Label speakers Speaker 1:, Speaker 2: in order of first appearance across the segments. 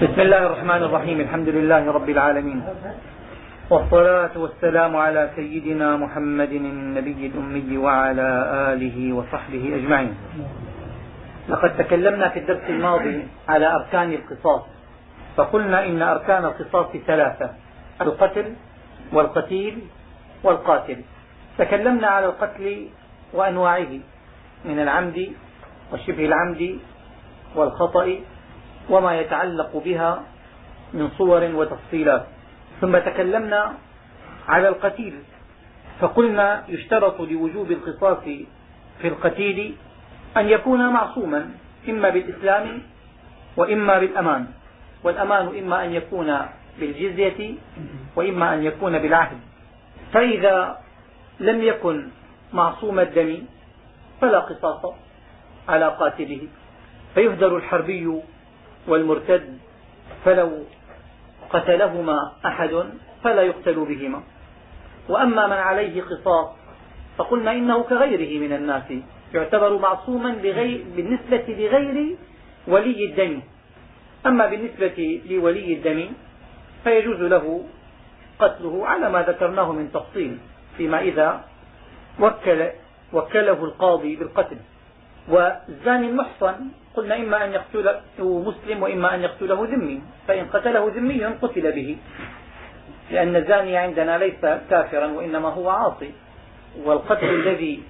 Speaker 1: بسم الله الرحمن الرحيم. الحمد لله رب العالمين. والصلاة والسلام على سيدنا محمد النبي الأمي وعلى آله وصحبه أجمعين. لقد تكلمنا في الدرس الماضي على أركان القصاص. فقلنا إن أركان القصاص ثلاثة القتل والقتيل والقاتل. تكلمنا على القتل وأنواعه من العمد وشبه العمد والخطأ وما يتعلق بها من صور وتفصيلات. ثم تكلمنا على القتيل فقلنا يشترط لوجوب القصاص في القتيل أن يكون معصوما إما بالإسلام وإما بالأمان. والأمان إما أن يكون بالجزية وإما أن يكون بالعهد. فإذا لم يكن معصوم الدم فلا قصاص على قاتله. فيهدر الحربي والمرتد فلو قتلهما أحد فلا يقتل بهما. وأما من عليه قصاص فقلنا إنه كغيره من الناس يعتبر معصوما بالنسبة لغير ولي الدم. أما بالنسبة لولي الدم فيجوز له قتله على ما ذكرناه من تفصيل فيما إذا وكل وكله القاضي بالقتل. والزاني المحصن قلنا إما أن يقتله مسلم وإما أن يقتله ذمي فإن قتله ذمي قتل به. لأن الزاني عندنا ليس كافرا وإنما هو عاصي والقتل الذي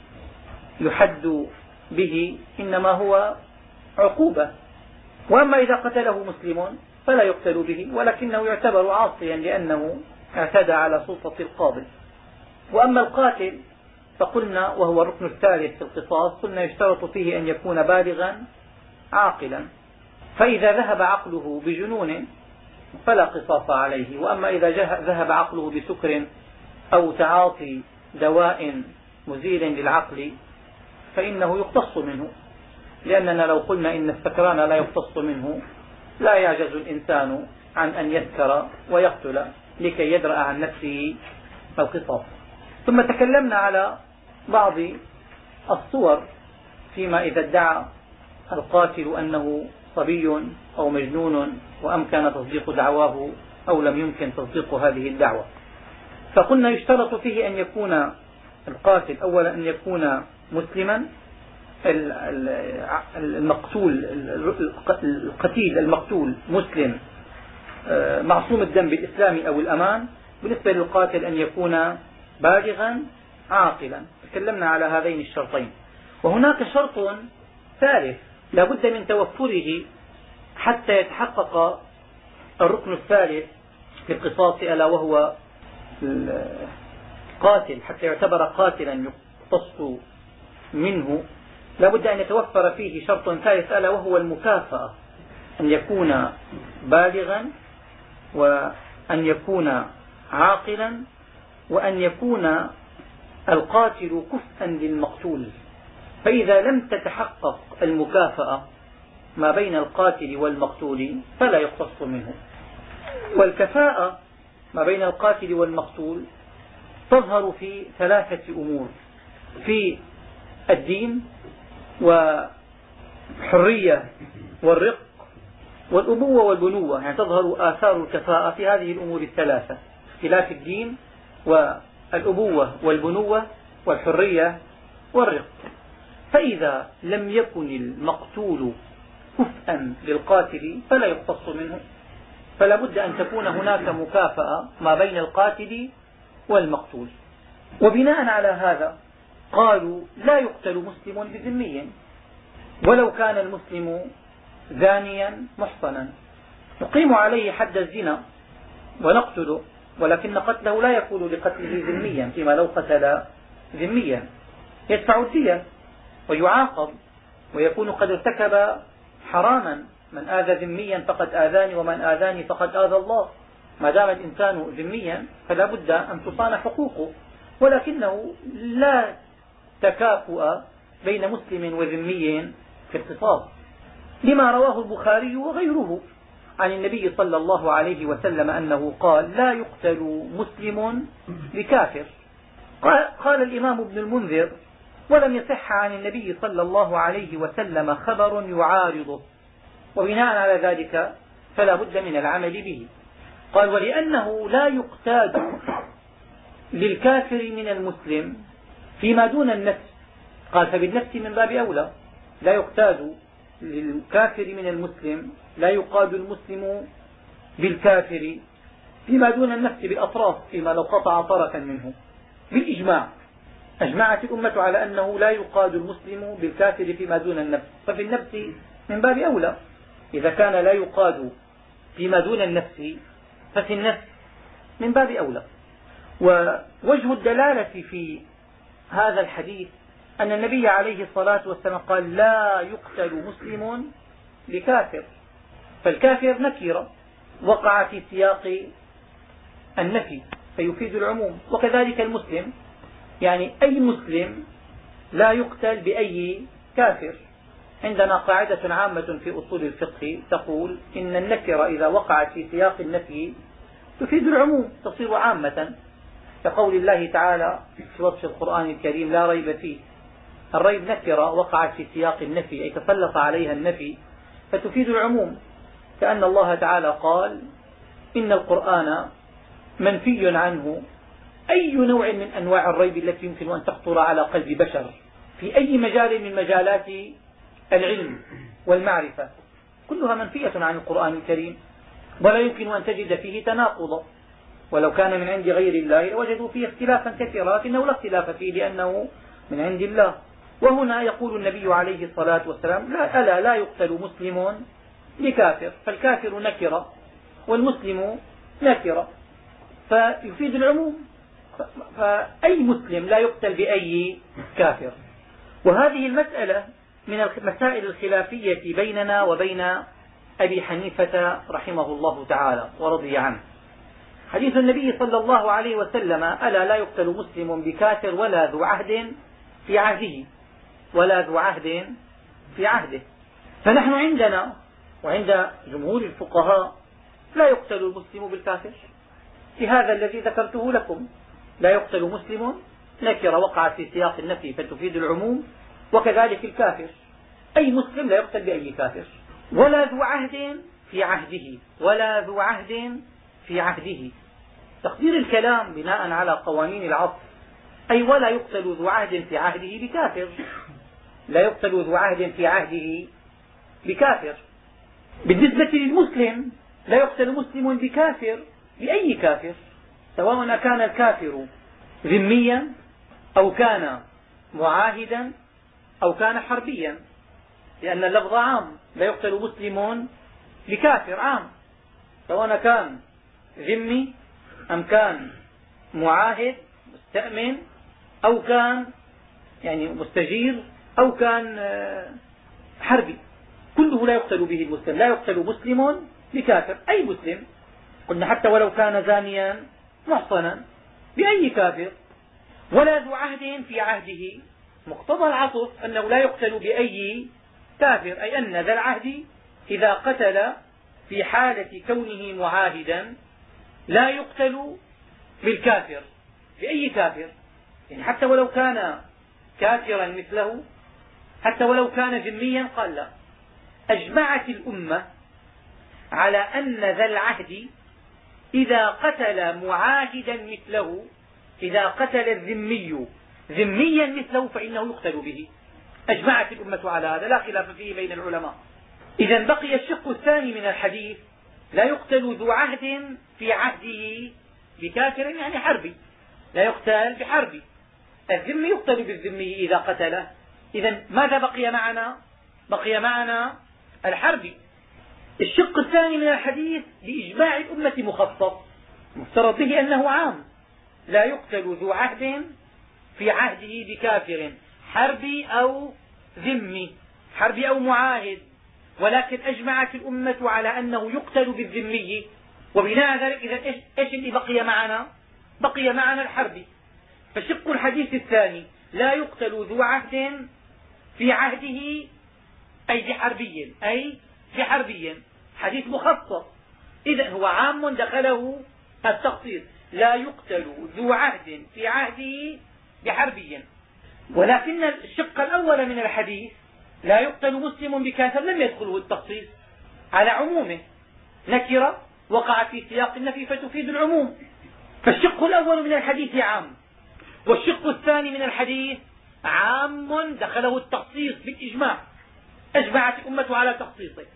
Speaker 1: يحد به إنما هو عقوبة. وأما إذا قتله مسلم فلا يقتل به ولكنه يعتبر عاصيا لأنه اعتدى على سلطة القاضي. وأما القاتل فقلنا وهو الركن الثالث في القصاص قلنا يشترط فيه أن يكون بالغا عاقلا. فإذا ذهب عقله بجنون فلا قصاص عليه. وأما إذا ذهب عقله بسكر أو تعاطي دواء مزيل للعقل فإنه يقتص منه. لأننا لو قلنا إن السكران لا يقتص منه لا يعجز الإنسان عن أن يسكر ويقتل لكي يدرأ عن نفسه القصاص. ثم تكلمنا على بعض الصور فيما إذا ادعى القاتل أنه صبي أو مجنون وأمكن تصديق دعواه أو لم يمكن تصديق هذه الدعوة. فقلنا يشترط فيه أن يكون القاتل أولا أن يكون مسلما المقتول القتيل المقتول مسلم آه، معصوم الدم بالإسلام أو الأمان. بالنسبة للقاتل أن يكون بالغا عاقلا. تكلمنا على هذين الشرطين. وهناك شرط ثالث لا بد من توفره حتى يتحقق الركن الثالث في القصاص ألا وهو القاتل حتى يعتبر قاتلا يقتص منه. لا بد أن يتوفر فيه شرط ثالث ألا وهو المكافأة أن يكون بالغا وأن يكون عاقلا وأن يكون القاتل كفءا للمقتول. فإذا لم تتحقق المكافأة ما بين القاتل والمقتول فلا يقتص منه. والكفاءة ما بين القاتل والمقتول تظهر في ثلاثة أمور في الدين والحرية والرق والأبوة والبنوة يعني تظهر آثار الكفاءة في هذه الأمور الثلاثة اختلاف الدين والأبوة والبنوة والحرية والرق. فإذا لم يكن المقتول كفءا للقاتل فلا يقتص منه. فلا بد أن تكون هناك مكافأة ما بين القاتل والمقتول. وبناء على هذا قالوا لا يقتل مسلم بذمي ولو كان المسلم زانيا محصنا. نقيم عليه حد الزنا ونقتله ولكن قتله لا يكون لقتله ذميا فيما لو قتل ذميا. يدفع الدية. ويعاقب ويكون قد ارتكب حراما من آذى ذميا فقد آذاني ومن آذاني فقد آذى الله. ما دام الإنسان ذميا فلا بد أن تصان حقوقه. ولكنه لا تكافؤ بين مسلم وذمي في القصاص لما رواه البخاري وغيره عن النبي صلى الله عليه وسلم أنه قال لا يقتل مسلم بكافر قال الإمام ابن المنذر ولم يصح عن النبي صلى الله عليه وسلم خبر يعارضه. وبناء على ذلك فلا بد من العمل به. قال ولأنه لا يقتاد للكافر من المسلم فيما دون النفس. قال فبالنفس من باب أولى. لا يقتاد للكافر من المسلم لا يقاد المسلم بالكافر فيما دون النفس بالأطراف فيما لو قطع طرفا منه. بالإجماع. أجمعت الأمة على أنه لا يقاد المسلم بالكافر فيما دون النفس. ففي النفس من باب أولى. إذا كان لا يقاد فيما دون النفس ففي النفس من باب أولى. ووجه الدلالة في هذا الحديث أن النبي عليه الصلاة والسلام قال لا يقتل مسلم بكافر. فالكافر نكرة وقع في سياق النفي فيفيد العموم. وكذلك المسلم يعني أي مسلم لا يقتل بأي كافر. عندنا قاعدة عامة في أصول الفقه تقول إن النكرة إذا وقعت في سياق النفي تفيد العموم تصير عامة. كقول الله تعالى في وصف القرآن الكريم لا ريب فيه الريب نكرة وقعت في سياق النفي أي تسلط عليها النفي فتفيد العموم. كأن الله تعالى قال إن القرآن منفي عنه أي نوع من أنواع الريب التي يمكن أن تخطر على قلب بشر؟ في أي مجال من مجالات العلم والمعرفة؟ كلها منفية عن القرآن الكريم ولا يمكن أن تجد فيه تناقضا ولو كان من عند غير الله لوجدوا فيه اختلافا كثيرا لكنه لا اختلاف فيه لأنه من عند الله. وهنا يقول النبي عليه الصلاة والسلام لا ألا لا يقتل مسلم بكافر فالكافر نكرة والمسلم نكرة. فيفيد العموم. فأي مسلم لا يقتل بأي كافر. وهذه المسألة من المسائل الخلافية بيننا وبين أبي حنيفة رحمه الله تعالى ورضي عنه. حديث النبي صلى الله عليه وسلم ألا لا يقتل مسلم بكافر ولا ذو عهد في عهده؟ ولا ذو عهد في عهده. فنحن عندنا وعند جمهور الفقهاء لا يقتل المسلم بالكافر. في هذا الذي ذكرته لكم. لا يقتل مسلم نكرة وقعت في سياق النفي فتفيد العموم وكذلك الكافر. أي مسلم لا يقتل بأي كافر. ولا ذو عهد في عهده ولا ذو عهد في عهده. تقدير الكلام بناء على قوانين العطف أي ولا يقتل ذو عهد في عهده بكافر. لا يقتل ذو عهد في عهده بكافر. بالنسبة للمسلم لا يقتل مسلم بكافر بأي كافر؟ سواء كان الكافر ذميا أو كان معاهدا أو كان حربيا لأن اللفظ عام لا يقتل مسلم بكافر عام. سواء كان ذمي أم كان معاهد مستأمن أو كان يعني مستجير أو كان آه، حربي. كله لا يقتل به المسلم لا يقتل مسلم بكافر أي مسلم. قلنا حتى ولو كان زانيا محصنا بأي كافر. ولا ذو عهد في عهده. مقتضى العطف أنه لا يقتل بأي كافر أي أن ذا العهد إذا قتل في حالة كونه معاهدا لا يقتل بالكافر بأي كافر. يعني حتى ولو كان كافرا مثله حتى ولو كان ذميا قال لا. أجمعت الأمة على أن ذا العهد إذا قتل معاهدا مثله إذا قتل الذمي ذميا مثله فإنه يقتل به. أجمعت الأمة على هذا لا خلاف فيه بين العلماء. إذا بقي الشق الثاني من الحديث لا يقتل ذو عهد في عهده بكافر يعني حربي. لا يقتل بحربي. الذمي يقتل بالذمي إذا قتله. إذا ماذا بقي معنا؟ بقي معنا الحربي. الشق الثاني من الحديث بإجماع الأمة مخصص مفترض به أنه عام. لا يقتل ذو عهد في عهده بكافر حربي أو ذمي حربي أو معاهد. ولكن أجمعت الأمة على أنه يقتل بالذمي. وبناء ذلك إذا إيش اللي بقي معنا؟ بقي معنا الحربي فشق الحديث الثاني لا يقتل ذو عهد في عهده أي بحربي أي بحربي حديث مخصص. إذا هو عام دخله التخصيص. لا يقتل ذو عهد في عهده بحربي. ولكن الشق الأول من الحديث لا يقتل مسلم بكافر لم يدخله التخصيص على عمومه. نكرة وقعت في سياق النفي فتفيد العموم. فالشق الأول من الحديث عام. والشق الثاني من الحديث عام دخله التخصيص بالإجماع. أجمعت الأمة على تخصيصه.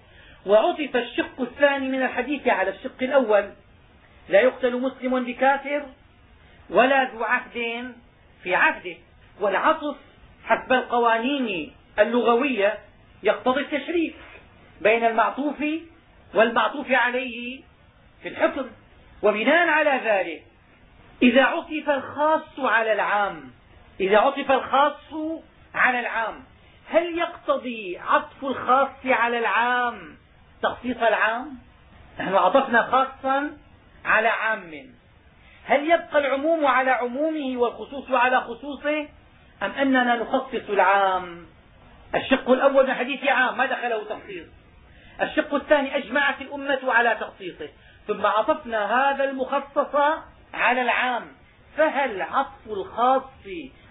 Speaker 1: وعطف الشق الثاني من الحديث على الشق الأول. لا يقتل مسلم بكافر ولا ذو عهد في عهده. والعطف حسب القوانين اللغوية يقتضي التشريك بين المعطوف والمعطوف عليه في الحكم. وبناء على ذلك إذا عطف الخاص على العام إذا عطف الخاص على العام هل يقتضي عطف الخاص على العام تخصيص العام نحن عطفنا خاصا على عام. هل يبقى العموم على عمومه والخصوص على خصوصه أم أننا نخصص العام؟ الشق الأول من حديث عام ما دخله تخصيص؟ الشق الثاني أجمعت الأمة على تخصيصه. ثم عطفنا هذا المخصص على العام. فهل عطف الخاص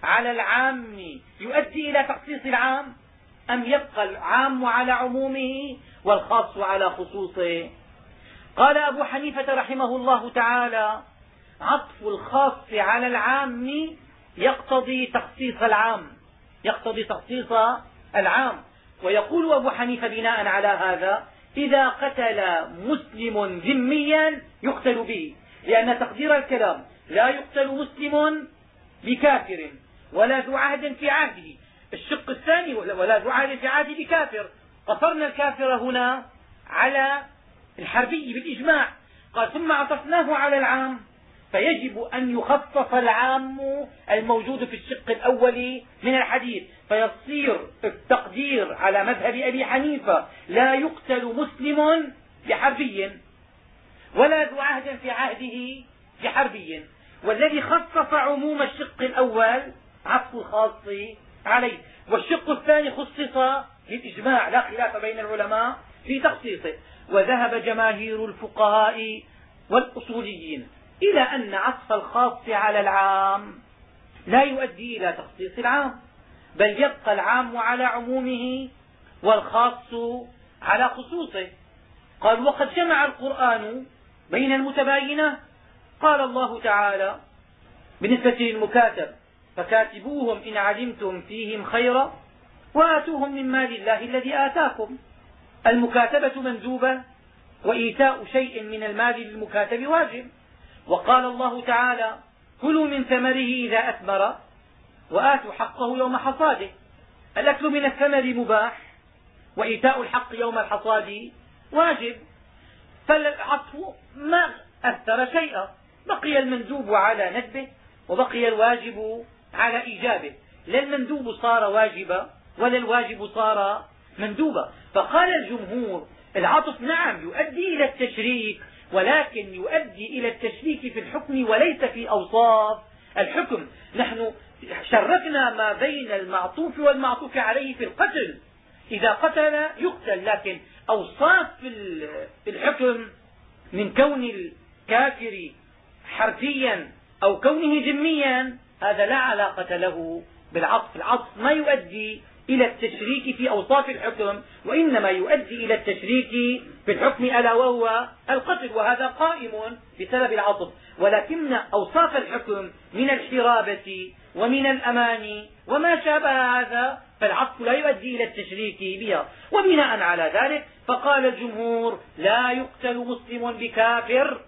Speaker 1: على العام يؤدي إلى تخصيص العام؟ أم يبقى العام على عمومه والخاص على خصوصه؟ قال أبو حنيفة رحمه الله تعالى عطف الخاص على العام يقتضي تخصيص العام يقتضي تخصيص العام. ويقول أبو حنيفة بناء على هذا إذا قتل مسلم ذميا يقتل به لأن تقدير الكلام لا يقتل مسلم بكافر ولا ذو عهد في عهده. الشق الثاني ولا في عهد بكافر. قصرنا الكافر هنا على الحربي بالإجماع. قال ثم عطفناه على العام. فيجب أن يخصص العام الموجود في الشق الأول من الحديث. فيصير التقدير على مذهب أبي حنيفة لا يقتل مسلم بحربي ولا ذو عهد في عهده بحربي. والذي خصص عموم الشق الأول عطف الخاص عليه. والشق الثاني خصص بالإجماع لا خلاف بين العلماء في تخصيصه. وذهب جماهير الفقهاء والأصوليين إلى أن عطف الخاص على العام لا يؤدي إلى تخصيص العام بل يبقى العام على عمومه والخاص على خصوصه. قال وقد جمع القرآن بين المتباينات قال الله تعالى بالنسبة للمكاتب فكاتبوهم إن علمتم فيهم خيرا وآتوهم من مال الله الذي آتاكم. المكاتبة مندوبة وإيتاء شيء من المال للمكاتب واجب. وقال الله تعالى كلوا من ثمره إذا أثمر وآتوا حقه يوم حصاده. الأكل من الثمر مباح وإيتاء الحق يوم الحصاد واجب. فالعطف ما أثر شيئا. بقي المندوب على ندبه وبقي الواجب على إيجابه. لا المندوب صار واجبا ولا الواجب صار مندوبا. فقال الجمهور العطف نعم يؤدي إلى التشريك ولكن يؤدي إلى التشريك في الحكم وليس في أوصاف الحكم. نحن شركنا ما بين المعطوف والمعطوف عليه في القتل. إذا قتل يقتل لكن أوصاف الحكم من كون الكافر حرفيا أو كونه ذميا هذا لا علاقة له بالعطف. العطف ما يؤدي إلى التشريك في أوصاف الحكم وإنما يؤدي إلى التشريك في الحكم ألا وهو القتل وهذا قائم بسبب العطف. ولكن أوصاف الحكم من الحرابة ومن الأمان وما شابه هذا فالعطف لا يؤدي إلى التشريك بها. وبناء على ذلك فقال الجمهور لا يقتل مسلم بكافر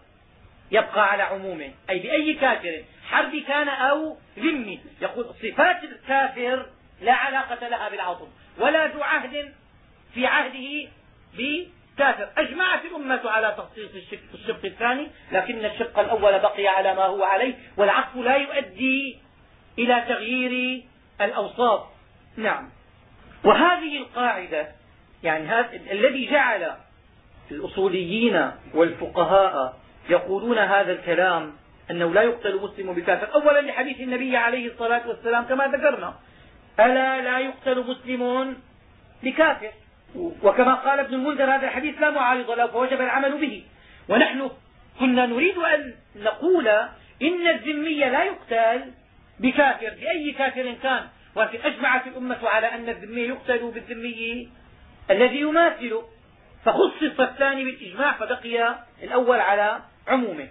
Speaker 1: يبقى على عمومه. أي بأي كافر. حرب كان أو ذمي. يقول صفات الكافر لا علاقة لها بالعظم ولا ذو عهد في عهده بكافر. أجمعت الأمة على تخصيص الشق, الشق الثاني لكن الشق الأول بقي على ما هو عليه والعطف لا يؤدي إلى تغيير الأوصاف. نعم. وهذه القاعدة يعني هذا الذي جعل الأصوليين والفقهاء يقولون هذا الكلام أنه لا يقتل مسلم بكافر. أولا لحديث النبي عليه الصلاة والسلام كما ذكرنا. ألا لا يقتل مسلم بكافر. وكما قال ابن المنذر هذا الحديث لا معارض له فوجب العمل به. ونحن كنا نريد أن نقول إن الذمي لا يقتل بكافر. بأي كافر كان؟ ولكن أجمعت الأمة على أن الذمي يقتل بالذمي الذي يماثله فخصص الثاني بالإجماع فبقي الأول على عمومه.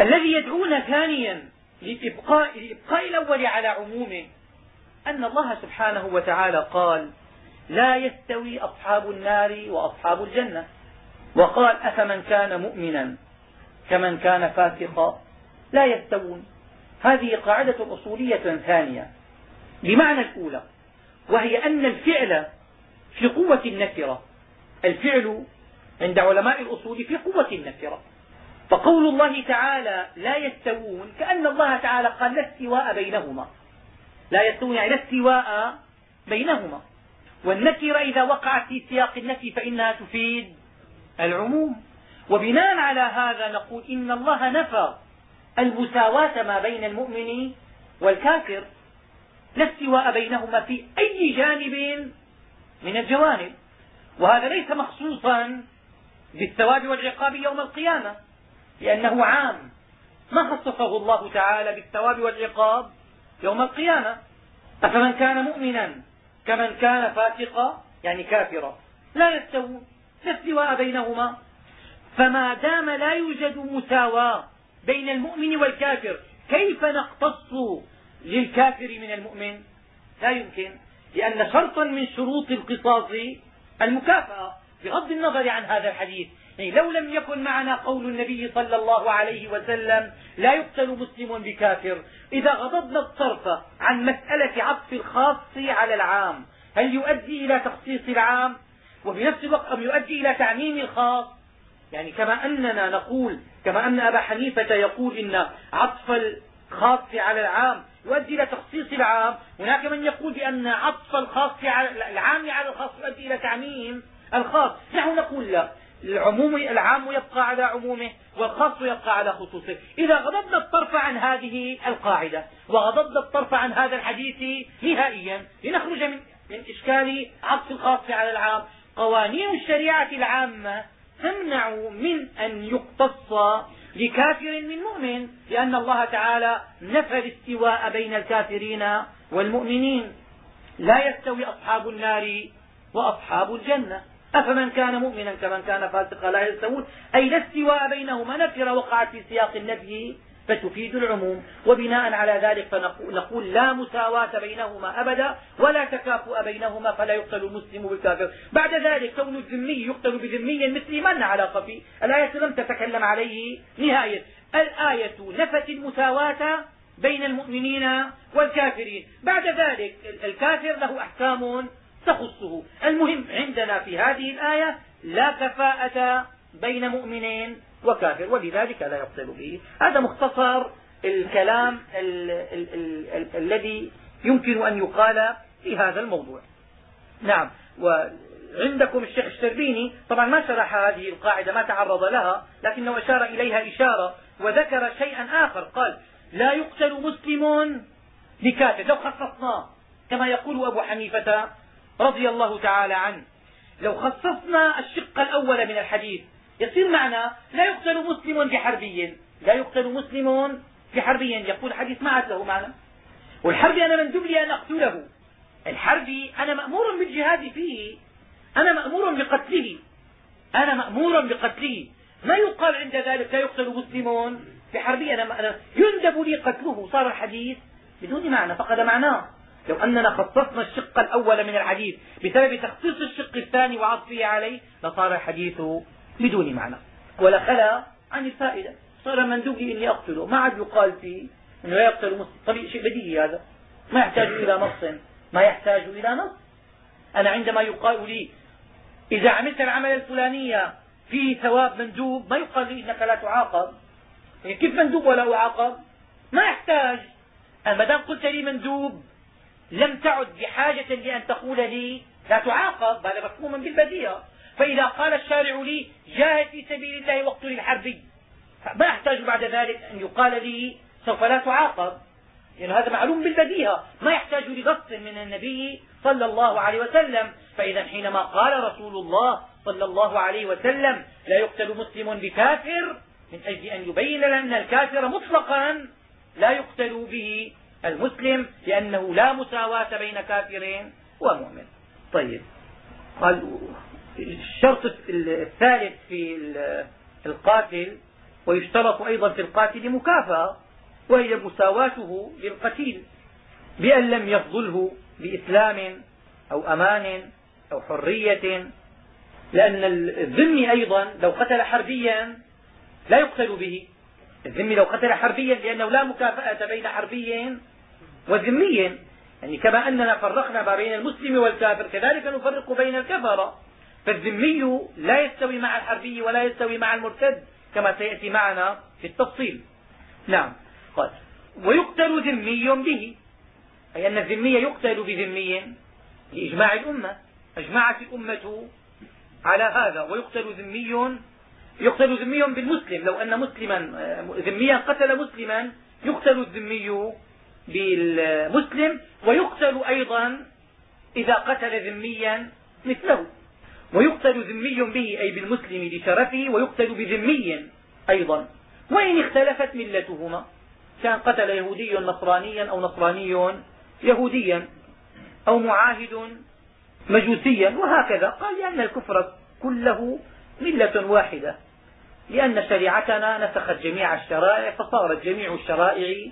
Speaker 1: الذي يدعونا ثانيا لإبقاء, لإبقاء الأول على عمومه أن الله سبحانه وتعالى قال لا يستوي أصحاب النار وأصحاب الجنة. وقال أفمن كان مؤمنا؟ كمن كان فاسقا؟ لا يستوون. هذه قاعدة أصولية ثانية. بمعنى الأولى وهي أن الفعل في قوة النكرة. الفعل عند علماء الأصول في قوة النكرة. فقول الله تعالى لا يستوون كأن الله تعالى قال لا استواء بينهما. لا يستوون يعني لا استواء بينهما. والنكرة إذا وقعت في سياق النفي فإنها تفيد العموم. وبناء على هذا نقول إن الله نفى المساواة ما بين المؤمن والكافر. لا استواء بينهما في أي جانب من الجوانب. وهذا ليس مخصوصا بالثواب والعقاب يوم القيامة. لأنه عام. ما خصصه الله تعالى بالثواب والعقاب يوم القيامة؟ أفمن كان مؤمنا كمن كان فاسقا يعني كافرا لا يستوون لا استواء بينهما. فما دام لا يوجد مساواة بين المؤمن والكافر كيف نختص للكافر من المؤمن؟ لا يمكن لأن شرطا من شروط القصاص المكافأة بغض النظر عن هذا الحديث. يعني لو لم يكن معنا قول النبي صلى الله عليه وسلم لا يقتل مسلم بكافر. إذا غضضنا الطرف عن مسألة عطف الخاص على العام هل يؤدي إلى تخصيص العام؟ وفي نفس الوقت أم يؤدي إلى تعميم الخاص؟ يعني كما أننا نقول كما أن أبا حنيفة يقول إن عطف الخاص على العام يؤدي إلى تخصيص العام. هناك من يقول بأن عطف الخاص على العام على الخاص يؤدي إلى تعميم الخاص. نحن نقول لا. العموم العام يبقى على عمومه والخاص يبقى على خصوصه. إذا غضضنا الطرف عن هذه القاعدة وغضضنا الطرف عن هذا الحديث نهائيا لنخرج من من إشكال عطف الخاص على العام قوانين الشريعة العامة تمنع من أن يقتص لكافر من مؤمن لأن الله تعالى نفى الاستواء بين الكافرين والمؤمنين. لا يستوي أصحاب النار وأصحاب الجنة. أفمن كان مؤمنا كمن كان فاسقا لا يستوون؟ أي لا استواء بينهما نكرة وقعت في سياق النفي فتفيد العموم. وبناء على ذلك فنقول لا مساواة بينهما أبدا ولا تكافؤ بينهما فلا يقتل المسلم بالكافر. بعد ذلك كون الذمي يقتل بذمي مثله ما لنا علاقة فيه الآية لم تتكلم عليه نهاية. الآية نفت المساواة بين المؤمنين والكافرين. بعد ذلك الكافر له أحكام تخصه. المهم عندنا في هذه الآية لا كفاءة بين مؤمنين وكافر ولذلك لا يقتل به. هذا مختصر الكلام ال ال ال ال الذي يمكن أن يقال في هذا الموضوع. نعم وعندكم الشيخ الشربيني طبعا ما شرح هذه القاعدة ما تعرض لها لكنه أشار إليها إشارة وذكر شيئا آخر. قال لا يقتل مسلم بكافر. لو خصصناه كما يقول أبو حنيفة رضي الله تعالى عنه. لو خصصنا الشق الأول من الحديث يصير معنى لا يقتل مسلم بحربي لا يقتل مسلم بحربي. يقول الحديث ما عاد له معنى. والحربي أنا مندوب لي أن أقتله. الحربي أنا مأمور بالجهاد فيه. أنا مأمور بقتله. أنا مأمور بقتله. ما يقال عند ذلك لا يقتل مسلم بحربي. أنا يندب لي قتله. صار الحديث بدون معنى فقد معناه. لو أننا خصصنا الشق الأول من الحديث بسبب تخصيص الشق الثاني وعطفه عليه لصار الحديث بدون معنى. ولخلا عن الفائدة. صار مندوب لي إني أقتله. ما عاد يقال فيه أنه لا يقتل مسلم. طبيعي شيء بديهي هذا. ما يحتاج إلى نص. ما يحتاج إلى نص. أنا عندما يقال لي إذا عملت العمل الفلانية فيه ثواب مندوب ما يقال لي إنك لا تعاقب. يعني كيف مندوب ولا أعاقب؟ ما يحتاج. ما دام قلت لي مندوب لم تعد بحاجة لأن تقول لي لا تعاقب هذا مفهوم بالبديهة فإذا قال الشارع لي جاهد في سبيل الله واقتل الحربي ما أحتاج بعد ذلك أن يقال لي سوف لا تعاقب. لأن يعني هذا معلوم بالبديهة ما يحتاج لنص من النبي صلى الله عليه وسلم. فإذا حينما قال رسول الله صلى الله عليه وسلم لا يقتل مسلم بكافر من أجل أن يبين لنا أن الكافر مطلقا لا يقتل به المسلم لأنه لا مساواة بين كافر ومؤمن. طيب. الشرط الثالث في القاتل ويشترط أيضا في القاتل مكافأة وهي مساواته للقتيل. بأن لم يفضله بإسلام أو أمان أو حرية. لأن الذمي أيضا لو قتل حربيا لا يقتل به. الذمي لو قتل حربيا لأنه لا مكافأة بين حربي وذمي يعني كما أننا فرقنا ما بين المسلم والكافر كذلك نفرق بين الكفرة فالذمي لا يستوي مع الحربي ولا يستوي مع المرتد كما سيأتي معنا في التفصيل. نعم قال ويقتل ذمي به. أي أن الذمي يقتل بذمي لإجماع الأمة. أجمعت الأمة على هذا. ويقتل ذمي يقتل ذمي بالمسلم. لو أن مسلما ذميا قتل مسلما يقتل الذمي بالمسلم ويقتل أيضا إذا قتل ذميا مثله. ويقتل ذمي به أي بالمسلم لشرفه ويقتل بذمي أيضا. وإن اختلفت ملتهما كان قتل يهودي نصرانيا أو نصراني يهوديا أو معاهد مجوسيا وهكذا. قال لأن الكفر كله ملة واحدة. لأن شريعتنا نسخت جميع الشرائع فصارت جميع الشرائع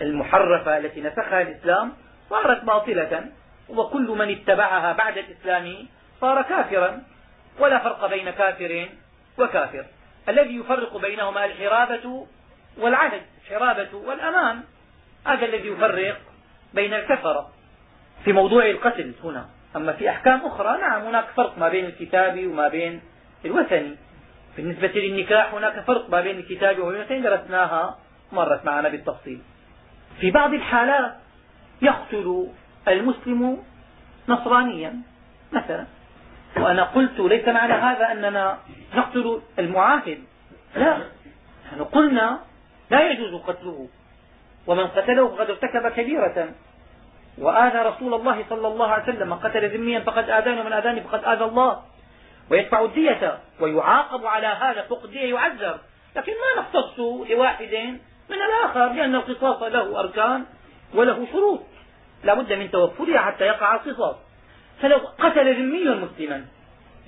Speaker 1: المحرفة التي نسخها الإسلام صارت باطلة وكل من اتبعها بعد الإسلام صار كافرا ولا فرق بين كافر وكافر. الذي يفرق بينهما الحرابة والعهد الحرابة والأمان. هذا الذي يفرق بين الكفرة في موضوع القتل هنا. أما في أحكام أخرى نعم هناك فرق ما بين الكتاب وما بين الوثني بالنسبة للنكاح هناك فرق ما بين الكتاب والوثني درسناها مرت معنا بالتفصيل. في بعض الحالات يقتل المسلم نصرانيا مثلا. وأنا قلت ليس معنى هذا أننا نقتل المعاهد. لا نحن قلنا لا يجوز قتله. ومن قتله فقد ارتكب كبيرة. وآذى رسول الله صلى الله عليه وسلم من قتل ذميا فقد آذاني ومن آذاني فقد آذى الله. ويدفع الدية ويعاقب على هذا فوق الدية يعذر. لكن ما نختص لواحد من الآخر لأن القصاص له أركان وله شروط. لا بد من توفرها حتى يقع القصاص. فلو قتل ذمي مسلما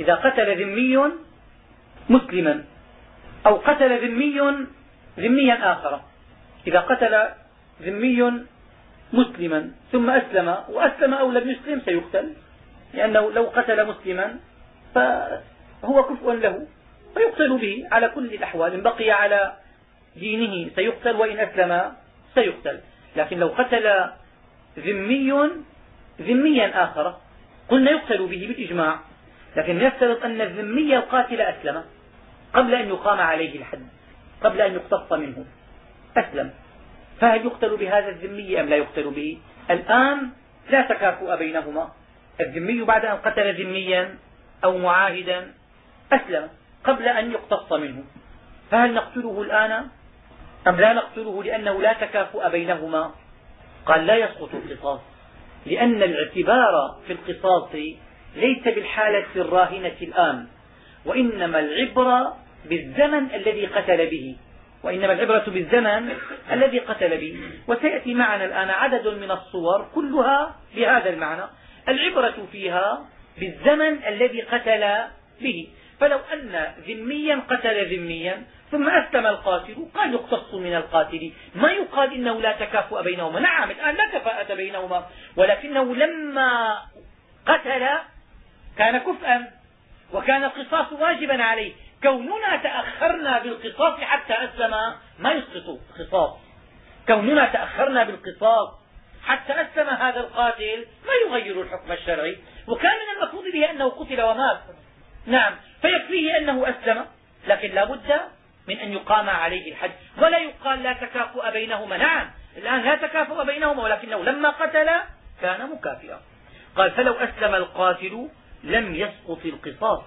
Speaker 1: إذا قتل ذمي مسلما أو قتل ذمي ذميا آخر. إذا قتل ذمي مسلما ثم أسلم وأسلم أو لم يسلم سيقتل. لأنه لو قتل مسلما فهو كفء له فيقتل به على كل الأحوال. إن بقي على دينه سيقتل وإن أسلم سيقتل. لكن لو قتل ذمي ذميا آخر قلنا يقتل به بالإجماع. لكن يفترض أن الذمي القاتل أسلم قبل أن يقام عليه الحد قبل أن يقتص منه. أسلم. فهل يقتل بهذا الذمي أم لا يقتل به؟ الآن لا تكافؤ بينهما. الذمي بعد أن قتل ذميا أو معاهدا أسلم قبل أن يقتص منه. فهل نقتله الآن؟ أم لا نقتله لأنه لا تكافؤ بينهما؟ قال لا يسقط القصاص لأن الاعتبار في القصاص ليس بالحالة الراهنة الآن وإنما العبرة بالزمن الذي قتل به وإنما العبرة بالزمن الذي قتل به. وسيأتي معنا الآن عدد من الصور كلها بهذا المعنى العبرة فيها بالزمن الذي قتل به. فلو أن ذميا قتل ذميا ثم أسلم القاتل قال يقتص من القاتل. ما يقال إنه لا تكافؤ بينهما. نعم الآن لا كفاءة بينهما. ولكنه لما قتل كان كفءا وكان القصاص واجبا عليه. كوننا تأخرنا بالقصاص حتى أسلم ما يسقط القصاص. كوننا تأخرنا بالقصاص حتى أسلم هذا القاتل ما يغير الحكم الشرعي. وكان من المفروض به أنه قتل ومات. نعم فيكفيه أنه أسلم لكن لا بد من أن يقام عليه الحد ولا يقال لا تكافؤ بينهما. نعم الآن لا تكافؤ بينهما ولكنه لما قتل كان مكافئا. قال فلو أسلم القاتل لم يسقط القصاص.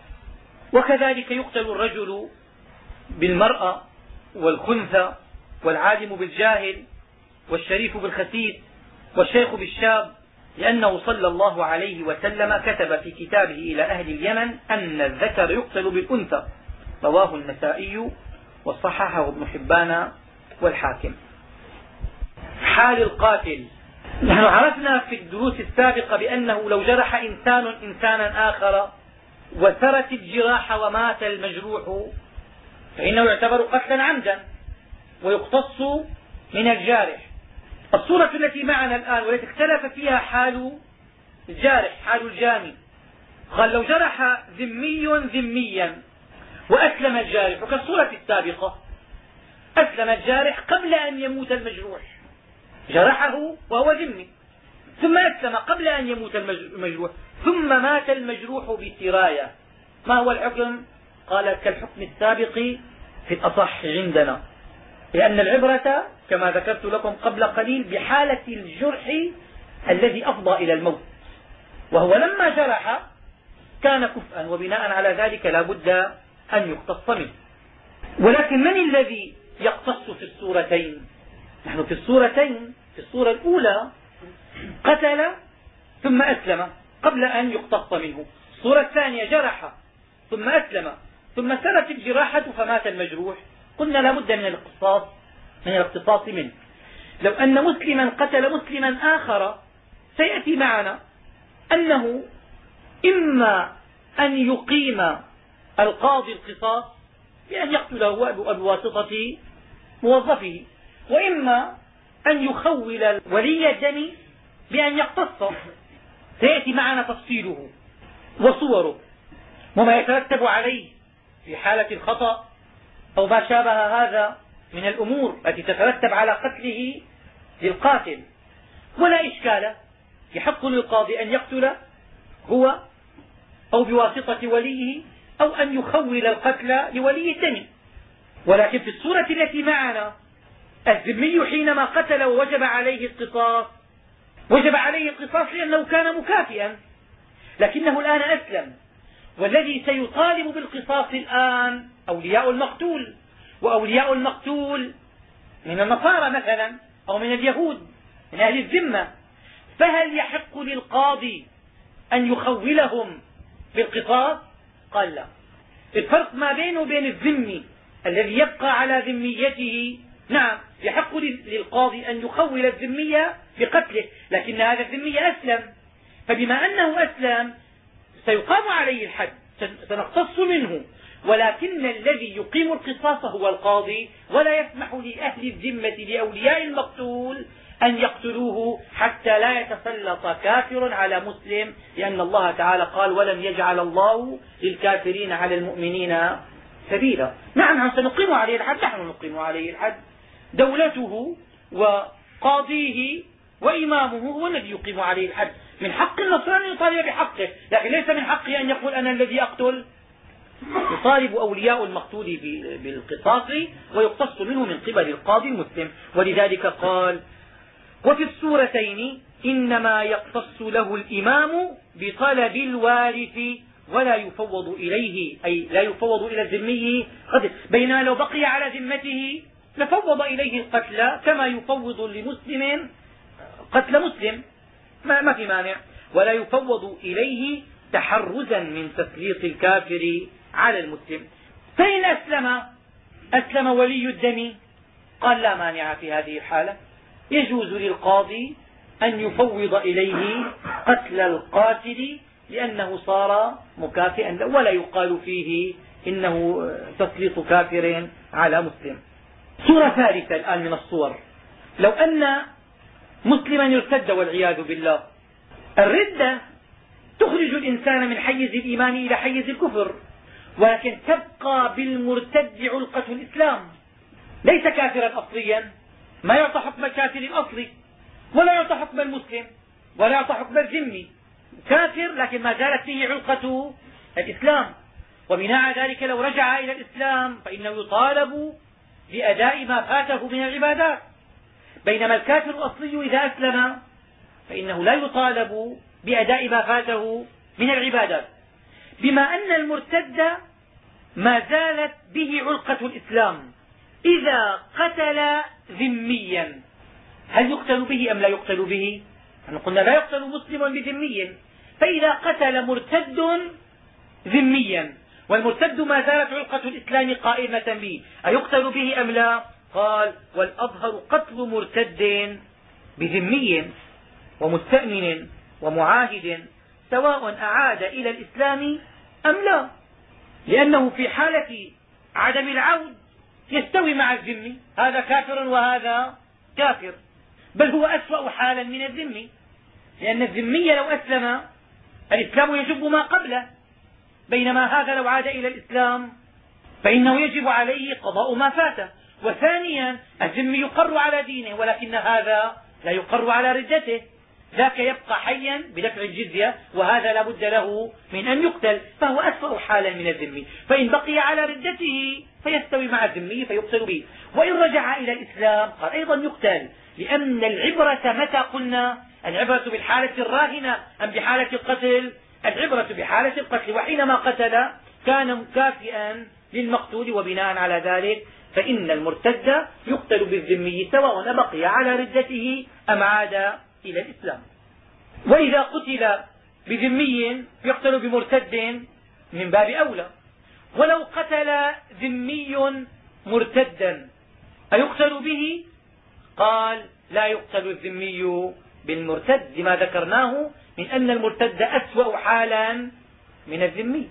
Speaker 1: وكذلك يقتل الرجل بالمرأة والخنثى والعالم بالجاهل والشريف بالخسيس والشيخ بالشاب لأنه صلى الله عليه وسلم كتب في كتابه إلى أهل اليمن أن الذكر يقتل بالأنثى. رواه النسائي وصححه ابن حبان والحاكم. حال القاتل. نحن عرفنا في الدروس السابقة بأنه لو جرح إنسان إنسانا آخر وسرت الجراح ومات المجروح فإنه يعتبر قتلا عمدا ويقتص من الجارح. الصورة التي معنا الآن والتي اختلف فيها حال الجارح حال الجاني قال لو جرح ذمي ذميا وأسلم الجارح كالصورة السابقة. أسلم الجارح قبل أن يموت المجروح. جرحه وهو ذمي ثم أسلم قبل أن يموت المجروح ثم مات المجروح بسراية ما هو الحكم؟ قال كالحكم السابق في الأصح عندنا. لأن العبرة كما ذكرت لكم قبل قليل بحالة الجرح الذي أفضى إلى الموت. وهو لما جرح كان كفءا وبناء على ذلك لا بد أن يقتص منه. ولكن من الذي يقتص في الصورتين نحن في الصورتين في الصورة الأولى قتل ثم أسلم قبل أن يقتص منه. الصورة الثانية جرح ثم أسلم ثم سرت الجراحة فمات المجروح. قلنا لا بد من الاقتصاص من الاقتصاص منه. لو أن مسلما قتل مسلما آخر سيأتي معنا أنه إما أن يقيم القاضي القصاص بأن يقتله بواسطة موظفه وإما أن يخول ولي الدم بأن يقتص. سيأتي معنا تفصيله وصوره. وما يترتب عليه في حالة الخطأ أو ما شابه هذا من الأمور التي تترتب على قتله للقاتل. ولا إشكال يحق للقاضي أن يقتل هو أو بواسطة وليه أو أن يخول القتل لولي الدم ولكن في الصورة التي معنا الذمي حينما قتل ووجب عليه القصاص وجب عليه القصاص لأنه كان مكافئا. لكنه الآن أسلم. والذي سيطالب بالقصاص الآن أولياء المقتول. وأولياء المقتول من النصارى مثلا أو من اليهود من أهل الذمة. فهل يحق للقاضي أن يخولهم بالقصاص؟ قال لا. الفرق ما بينه وبين الذمي الذي يبقى على ذميته نعم يحق للقاضي أن يخول الذمي بقتله لكن هذا الذمي أسلم. فبما أنه أسلم سيقام عليه الحد سنقتص منه. ولكن الذي يقيم القصاص هو القاضي ولا يسمح لأهل الذمة لأولياء المقتول أن يقتلوه حتى لا يتسلط كافر على مسلم لأن الله تعالى قال ولم يجعل الله للكافرين على المؤمنين سبيلا. نعم سنقيم عليه الحد نحن نقيم عليه الحد. دولته وقاضيه وإمامه هو الذي يقيم عليه الحد. من حق النصراني ان يطالب بحقه لكن ليس من حقه أن يقول أنا الذي أقتل. يطالب أولياء المقتول بالقصاص ويقتص منه من قبل القاضي المسلم. ولذلك قال وفي السورتين إنما يقتص له الإمام بطلب الوارث ولا يفوض إليه أي لا يفوض إلى الذمي قتل. بينما لو بقي على ذمته لفوض إليه القتل كما يفوض لمسلم قتل مسلم. ما, ما في مانع. ولا يفوض إليه تحرزا من تسليط الكافر على المسلم. فإن أسلم أسلم ولي الدم. قال لا مانع في هذه الحالة. يجوز للقاضي أن يفوض إليه قتل القاتل لأنه صار مكافئا ولا يقال فيه إنه تسليط كافر على مسلم. صورة ثالثة الآن من الصور. لو أن مسلما يرتد والعياذ بالله. الردة تخرج الإنسان من حيز الإيمان إلى حيز الكفر ولكن تبقى بالمرتد علقة الإسلام. ليس كافرا أصليا. ما يعطى حكم الكافر الأصلي ولا يعطى حكم المسلم ولا يعطى حكم الذمي كافر لكن ما زالت فيه علقة الإسلام. وبناء ذلك لو رجع إلى الإسلام فإنه يطالب بأداء ما فاته من العبادات. بينما الكافر الأصلي إذا أسلم فإنه لا يطالب بأداء ما فاته من العبادات. بما أن المرتد ما زالت به علقة الإسلام. إذا قتل ذميا. هل يقتل به أم لا يقتل به؟ نحن قلنا لا يقتل مسلم بذمي. فإذا قتل مرتد ذميا. والمرتد ما زالت علقة الإسلام قائمة به. أيقتل به أم لا؟ قال والأظهر قتل مرتد بذمي ومستأمن ومعاهد سواء أعاد إلى الإسلام أم لا. لأنه في حالة عدم العود يستوي مع الذمي هذا كافر وهذا كافر. بل هو أسوأ حالا من الذمي لأن الذمي لو أسلم الإسلام يجب ما قبله. بينما هذا لو عاد إلى الإسلام فإنه يجب عليه قضاء ما فاته. وثانيا الذمي يقر على دينه ولكن هذا لا يقر على ردته ذاك يبقى حيا بدفع الجزية وهذا لا بد له من أن يقتل. فهو أسوأ حالا من الذمي فإن بقي على ردته فيستوي مع الذمي فيقتل به. وإن رجع إلى الإسلام قال أيضا يقتل لأن العبرة متى قلنا؟ العبرة بالحالة الراهنة أم بحالة القتل؟ العبرة بحالة القتل. وحينما قتل كان مكافئا للمقتول وبناء على ذلك فإن المرتد يقتل بالذمي سواء بقي على ردته أم عاد إلى الإسلام. وإذا قتل بذمي يقتل بمرتد من باب أولى. ولو قتل ذمي مرتدا أيقتل به؟ قال لا يقتل الذمي بالمرتد لما ذكرناه من أن المرتد أسوأ حالا من الذمي.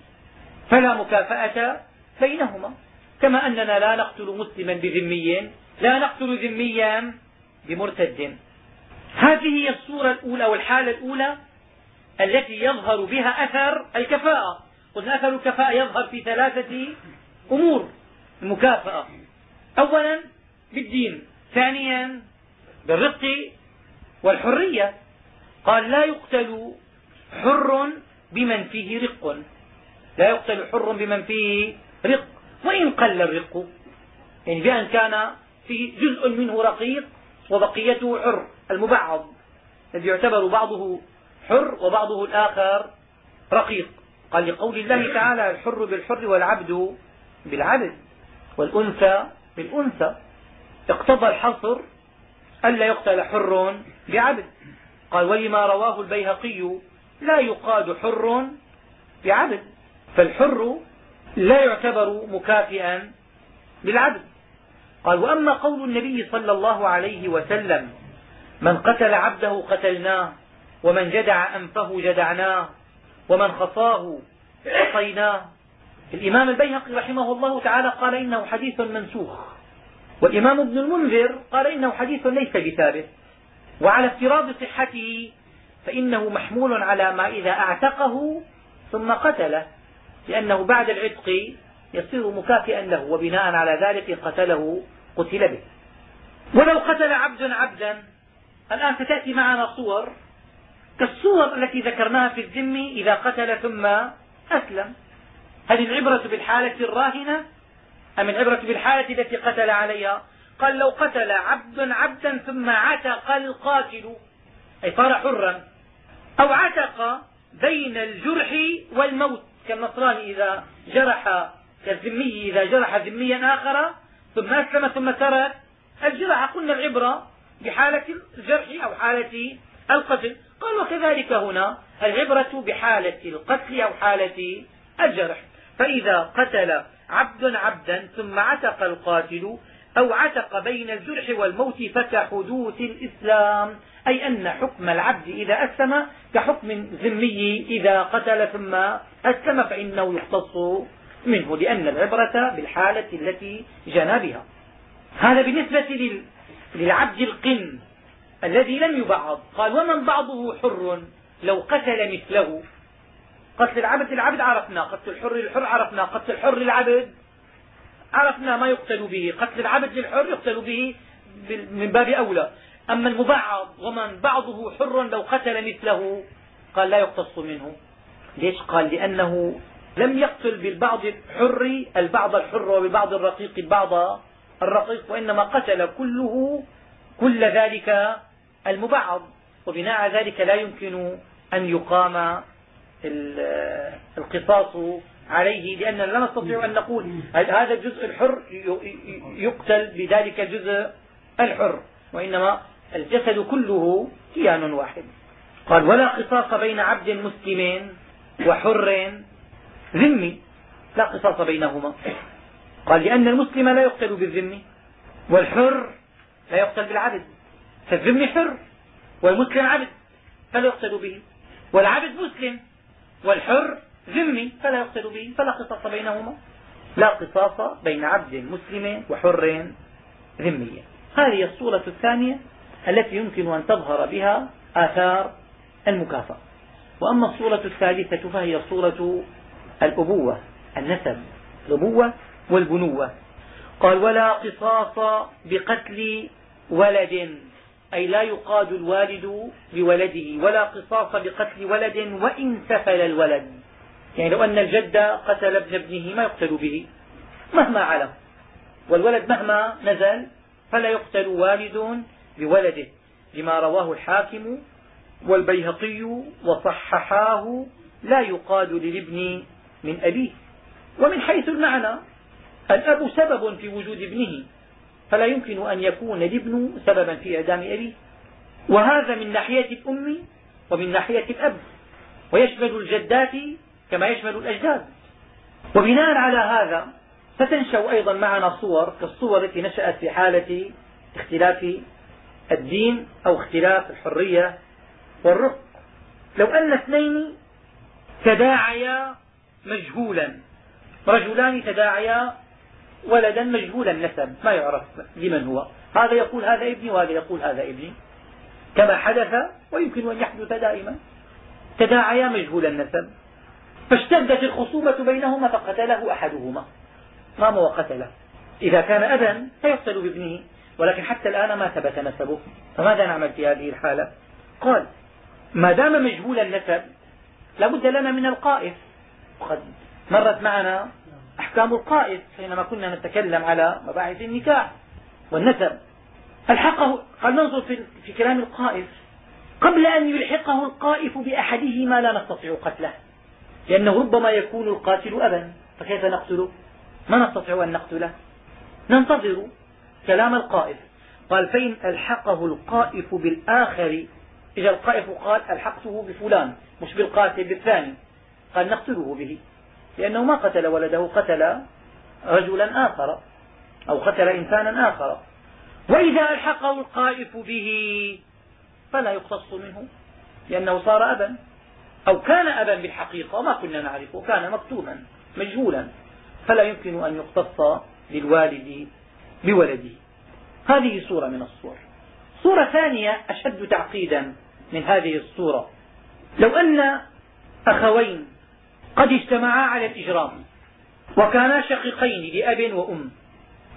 Speaker 1: فلا مكافأة بينهما. كما أننا لا نقتل مسلما بذمي لا نقتل ذميا بمرتد. هذه هي الصورة الأولى والحالة الأولى التي يظهر بها أثر الكفاءة. قلنا أثر الكفاءة يظهر في ثلاثة أمور. المكافأة. أولا بالدين. ثانيا بالرق والحرية. قال لا يقتل حر بمن فيه رق. لا يقتل حر بمن فيه رق. وإن قل الرق. يعني بأن كان فيه جزء منه رقيق وبقيته حر. المبعض. الذي يعتبر بعضه حر وبعضه الآخر رقيق. قال لقول الله تعالى الحر بالحر والعبد بالعبد والأنثى بالأنثى. اقتضى الحصر ألا يقتل حر بعبد. قال ولما رواه البيهقي لا يقاد حر بعبد فالحر لا يعتبر مكافئا للعبد قال وأما قول النبي صلى الله عليه وسلم من قتل عبده قتلناه ومن جدع أنفه جدعناه ومن خصاه عصيناه. الإمام البيهقي رحمه الله تعالى قال إنه حديث منسوخ. والإمام ابن المنذر قال إنه حديث ليس بثابت. وعلى افتراض صحته فإنه محمول على ما إذا أعتقه ثم قتله لأنه بعد العتق يصير مكافئا له وبناء على ذلك قتله قتل به. ولو قتل عبد عبدا الآن ستأتي معنا صور كالصور التي ذكرناها في الذم إذا قتل ثم أسلم. هل العبرة بالحالة الراهنة؟ أم العبرة بالحالة التي قتل عليها؟ قال لو قتل عبد عبدا ثم عتق القاتل. أي صار حرا. أو عتق بين الجرح والموت. كالنصراني إذا جرح كالذمي إذا جرح ذميا آخر ثم أسلم ثم ترك. الجرح قلنا العبرة بحالة الجرح أو حالة القتل. قال وكذلك هنا العبرة بحالة القتل أو حالة الجرح. فإذا قتل عبد عبدا ثم عتق القاتل أو عتق بين الجرح والموت فكحدوث الإسلام أي أن حكم العبد إذا أسلم كحكم الذمي إذا قتل ثم أسلم فإنه يختص منه لأن العبرة بالحالة التي جنى بها. هذا بالنسبة للعبد القن. الذي لم يبعض. قال ومن بعضه حر؟ لو قتل مثله. قتل العبد للعبد عرفنا. قتل الحر للحر عرفنا. قتل الحر للعبد عرفنا ما يقتل به. قتل العبد للحر يقتل به من باب أولى. أما المبعض ومن بعضه حر لو قتل مثله قال لا يقتص منه. ليش؟ قال لأنه لم يقتل بالبعض الحر البعض الحر وببعض الرقيق البعض الرقيق وإنما قتل كله كل ذلك المبعض وبناء على ذلك لا يمكن أن يقام القصاص عليه لأننا لا نستطيع أن نقول هذا الجزء الحر يقتل بذلك الجزء الحر وإنما الجسد كله كيان واحد. قال ولا قصاص بين عبد مسلم وحر ذمي. لا قصاص بينهما. قال لأن المسلم لا يقتل بالذم والحر لا يقتل بالعبد فالذم حر والمسلم عبد فلا يقتل به والعبد مسلم والحر ذمي فلا يقتل به فلا قصاص بينهما لا قصاص بين عبد مسلم وحر ذمي. هذه الصورة الثانية التي يمكن أن تظهر بها آثار المكافأة. وأما الصورة الثالثة فهي صورة الأبوة النسب الأبوة والبنوة. قال ولا قصاص بقتل ولد أي لا يقاد الوالد بولده ولا قصاص بقتل ولد وإن سفل الولد. يعني لو أن الجد قتل ابن ابنه ما يقتل به مهما علم. والولد مهما نزل فلا يقتل والد بولده لما رواه الحاكم والبيهقي وصححاه لا يقاد للابن من أبيه. ومن حيث المعنى الأب سبب في وجود ابنه. فلا يمكن أن يكون الابن سببا في إعدام أبيه. وهذا من ناحية الأم ومن ناحية الأب. ويشمل الجدات كما يشمل الأجداد. وبناء على هذا ستنشأ أيضا معنا صور كالصور التي نشأت في حالة اختلاف الدين أو اختلاف الحرية والرق. لو أن اثنين تداعيا مجهولا رجلان تداعيا ولدا مجهول النسب ما يعرف لمن هو. هذا يقول هذا ابني وهذا يقول هذا ابني. كما حدث ويمكن أن يحدث دائما. تداعيا مجهول النسب. فاشتدت الخصومة بينهما فقتله أحدهما. قام وقتله إذا كان أبا فيقتل بابنه. ولكن حتى الآن ما ثبت نسبه. فماذا نعمل في هذه الحالة؟ قال ما دام مجهول النسب لابد لنا من القائف. وقد مرت معنا أحكام القائف حينما كنا نتكلم على مباحث النكاح والنسب. الحقه قال ننظر في, في كلام القائف قبل أن يلحقه القائف بأحدهما لا نستطيع قتله لأنه ربما يكون القاتل أبا. فكيف نقتله؟ ما نستطيع أن نقتله. ننتظر كلام القائف قال فإن ألحقه القائف بالآخر. إذا القائف قال ألحقته بفلان مش بالقاتل بالثاني. قال نقتله به. لأنه ما قتل ولده قتل رجلا آخر أو قتل إنسانا آخر. وإذا ألحقه القائف به فلا يقتص منه لأنه صار أبا. أو كان أبا بالحقيقة وما كنا نعرفه كان مكتوما مجهولا. فلا يمكن أن يقتص للوالد بولده. هذه صورة من الصور. صورة ثانية أشد تعقيدا من هذه الصورة. لو أن أخوين قد اجتمعا على الإجرام وكانا شقيقين لأب وأم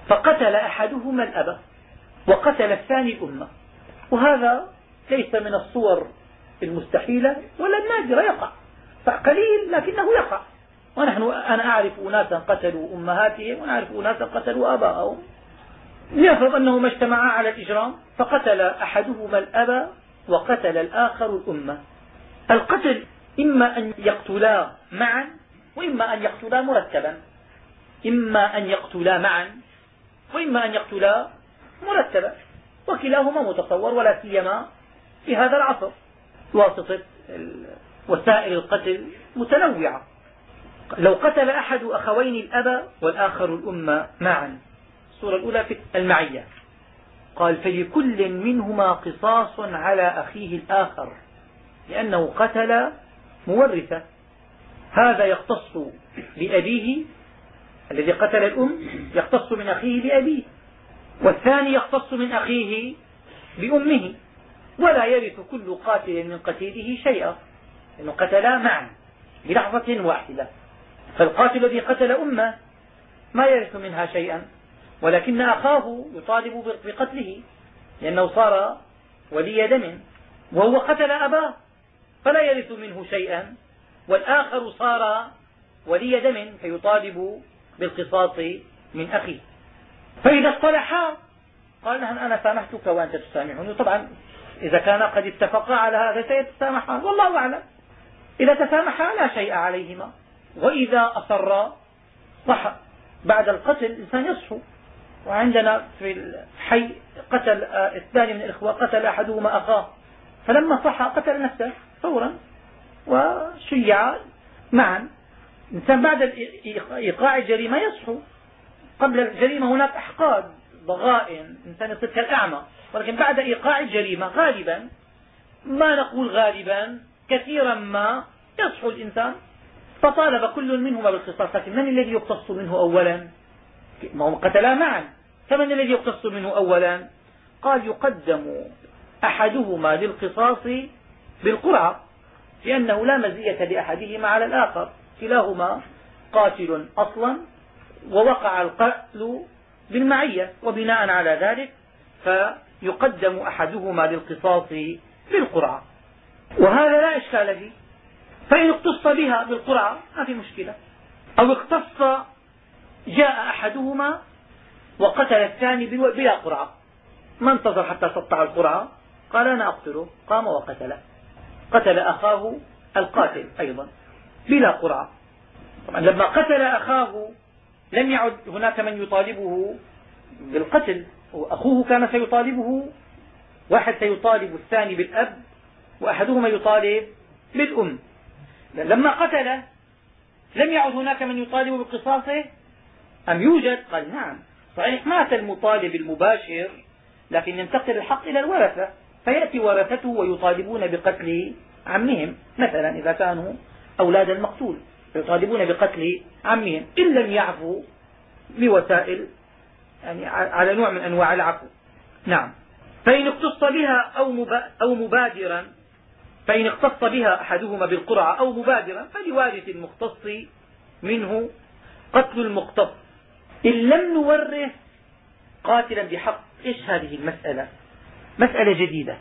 Speaker 1: فقتل أحدهما الأب وقتل الثاني الأم وهذا ليس من الصور المستحيلة ولا النادرة يقع. قليل لكنه يقع. ونحن أنا أعرف أناسا قتلوا أمهاتهم ونعرف أناسا قتلوا آباءهم. ليفرض أنهما اجتمعا على الإجرام فقتل أحدهما الأب وقتل الآخر الأمة. القتل إما أن يقتلا معا وإما أن يقتلا مرتبا. إما أن يقتلا معا وإما أن يقتلا مرتبا. وكلاهما متصور ولا سيما في هذا العصر. واسطة وسائل القتل متنوعة. لو قتل أحد أخوين الأب والآخر الأم معا. الصورة الأولى في المعية. قال فلكل منهما قصاص على أخيه الآخر. لأنه قتل مورثة. هذا يختص بأبيه الذي قتل الأم يختص من أخيه بأبيه والثاني يختص من أخيه بأمه ولا يرث كل قاتل من قتيله شيئا لأنه قتلا معا بلحظة واحدة. فالقاتل الذي قتل أمه ما يرث منها شيئا ولكن أخاه يطالب بقتله لأنه صار ولي دم وهو قتل أباه. فلا يرث منه شيئا. والآخر صار ولي دم فيطالب بالقصاص من أخيه. فإذا اصطلحا قال أنا سامحتك وأنت تسامحني. طبعا إذا كانا قد اتفقا على هذا سيتسامحان. والله أعلم. إذا تسامحا لا شيء عليهما. وإذا أصرا صح. بعد القتل الإنسان يصحو. وعندنا في الحي قتل الثاني من الإخوة قتل أحدهما أخاه. فلما صح قتل نفسه. فورا وشيع معا. الإنسان بعد إيقاع الجريمة يصحو. قبل الجريمة هناك أحقاد ضغائن الإنسان يصير كالأعمى. ولكن بعد إيقاع الجريمة غالبا ما نقول غالبا كثيرا ما يصحو الإنسان. فطالب كل منهما بالقصاص لكن من الذي يقتص منه أولا؟ ما هم قتلا معا. فمن الذي يقتص منه أولا؟ قال يقدم أحدهما للقصاص بالقرعة لأنه لا مزية لأحدهما على الآخر. كلاهما قاتل أصلا ووقع القتل بالمعية. وبناء على ذلك فيقدم أحدهما للقصاص بالقرعة وهذا لا إشكال فيه. فإن اقتص بها بالقرعة ما في مشكلة. أو اقتص جاء أحدهما وقتل الثاني بلا قرعة ما انتظر حتى تقطع القرعة قال أنا أقتله. قام وقتله. قتل أخاه القاتل أيضا بلا قرعة طبعا لما قتل أخاه لم يعد هناك من يطالبه بالقتل. أخوه كان سيطالبه واحد سيطالب الثاني بالأب وأحدهما يطالب بالأم. لما قتل لم يعد هناك من يطالب بقصاصه. أم يوجد؟ قال نعم. صحيح مات المطالب المباشر لكن ينتقل الحق إلى الورثة. فيأتي ورثته ويطالبون بقتل عمهم. مثلا إذا كانوا أولاد المقتول يطالبون بقتل عمهم. إن لم يعفوا بوسائل يعني على نوع من أنواع العفو. نعم. فإن اقتص بها أو, مبادرا فإن اختص بها أحدهما بالقرعة أو مبادرا فلوارث المختص منه قتل المقتص إن لم نورث قاتلا بحق إيش هذه المسألة؟ مسألة جديدة.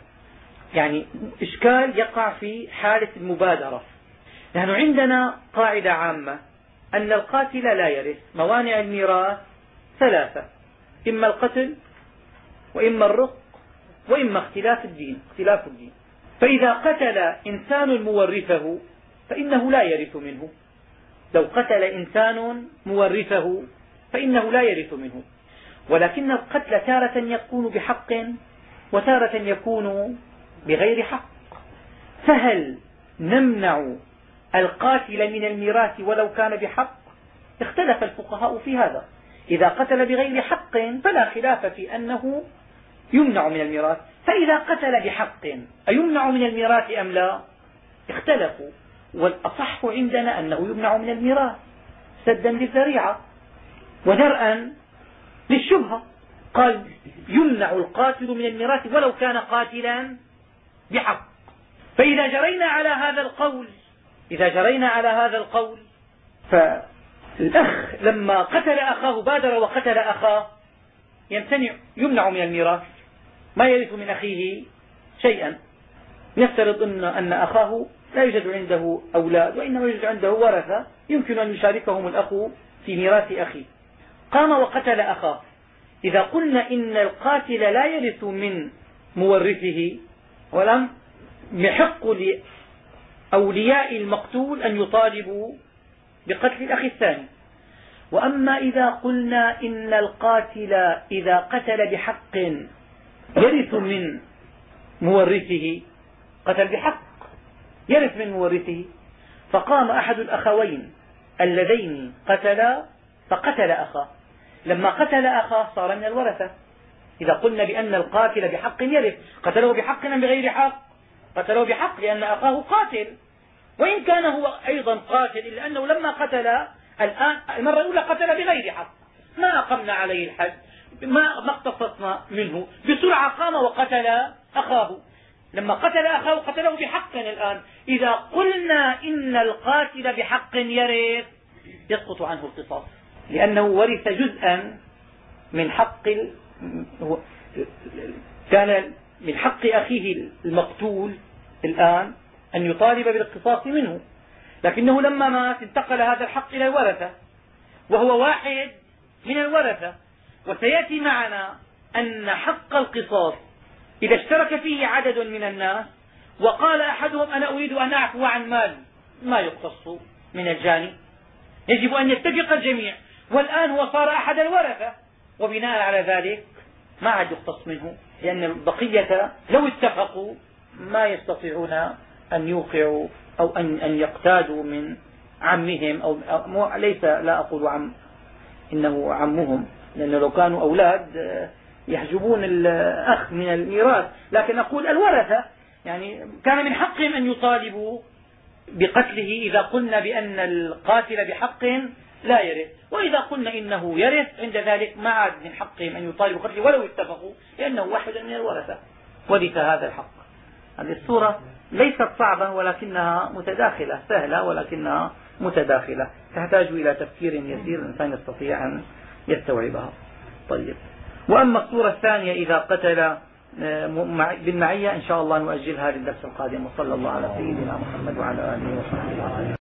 Speaker 1: يعني إشكال يقع في حالة المبادرة. نحن عندنا قاعدة عامة أن القاتل لا يرث. موانع الميراث ثلاثة. إما القتل وإما الرق وإما اختلاف الدين اختلاف الدين. فإذا قتل إنسان مورثه فإنه لا يرث منه. لو قتل إنسان مورثه فإنه لا يرث منه. ولكن القتل تارة يكون بحق وتارة يكون بغير حق. فهل نمنع القاتل من الميراث ولو كان بحق؟ اختلف الفقهاء في هذا. إذا قتل بغير حق فلا خلاف في أنه يمنع من الميراث. فإذا قتل بحق أيمنع من الميراث أم لا؟ اختلفوا. والأصح عندنا أنه يمنع من الميراث. سدا للذريعة. ودرءا للشبهة. قال يمنع القاتل من الميراث ولو كان قاتلا بحق. فإذا جرينا على هذا القول إذا جرينا على هذا القول فالأخ لما قتل أخاه بادر وقتل أخاه يمتنع يمنع من الميراث ما يرث من أخيه شيئا. نفترض أن, أن أخاه لا يوجد عنده أولاد وإنما يوجد عنده ورثة يمكن أن يشاركهم الأخ في ميراث أخيه. قام وقتل أخاه. إذا قلنا إن القاتل لا يرث من مورثه ولم يحق لأولياء المقتول أن يطالبوا بقتل الأخ الثاني. وأما إذا قلنا إن القاتل إذا قتل بحق يرث من مورثه قتل بحق يرث من مورثه فقام أحد الأخوين اللذين قتلا فقتل أخاه. لما قتل أخاه صار من الورثة. إذا قلنا بأن القاتل بحق يرث قتله بحق أم بغير حق؟ قتله بحق لأن أخاه قاتل. وإن كان هو أيضا قاتل إلا أنه لما قتل الآن المرة الأولى قتل بغير حق. ما أقمنا عليه الحد. ما ما اقتصصنا منه. بسرعة قام وقتل أخاه. لما قتل أخاه قتله بحق الآن. إذا قلنا إن القاتل بحق يرث يسقط عنه القصاص. لأنه ورث جزءا من حق كان من حق أخيه المقتول الآن أن يطالب بالقصاص منه. لكنه لما مات انتقل هذا الحق إلى الورثة وهو واحد من الورثة. وسيأتي معنا أن حق القصاص إذا اشترك فيه عدد من الناس وقال أحدهم أنا أريد أن أعفو عن مال ما يقتص من الجاني؟ يجب أن يتفق الجميع. والآن هو صار أحد الورثة. وبناء على ذلك ما عاد يقتص منه لأن البقية لو اتفقوا ما يستطيعون أن يوقعوا أو أن, أن يقتادوا من عمهم أو ليس لا أقول عم إنه عمهم لأنه لو كانوا أولاد آه، يحجبون الأخ من الميراث. لكن أقول الورثة يعني كان من حقهم أن يطالبوا بقتله إذا قلنا بأن القاتل بحق لا يرث. وإذا قلنا إنه يرث عند ذلك ما عاد من حقهم أن يطالبوا بقتله ولو اتفقوا لأنه واحد من الورثة. ورث هذا الحق. هذه الصورة ليست صعبة ولكنها متداخلة سهلة ولكنها متداخلة. تحتاج إلى تفكير يسير الإنسان يستطيع أن يستوعبها. طيب. وأما الصورة الثانية إذا قتل آه، بالمعية إن شاء الله نؤجلها للدرس القادم. وصلى الله على سيدنا محمد وعلى آله وصحبه وسلم.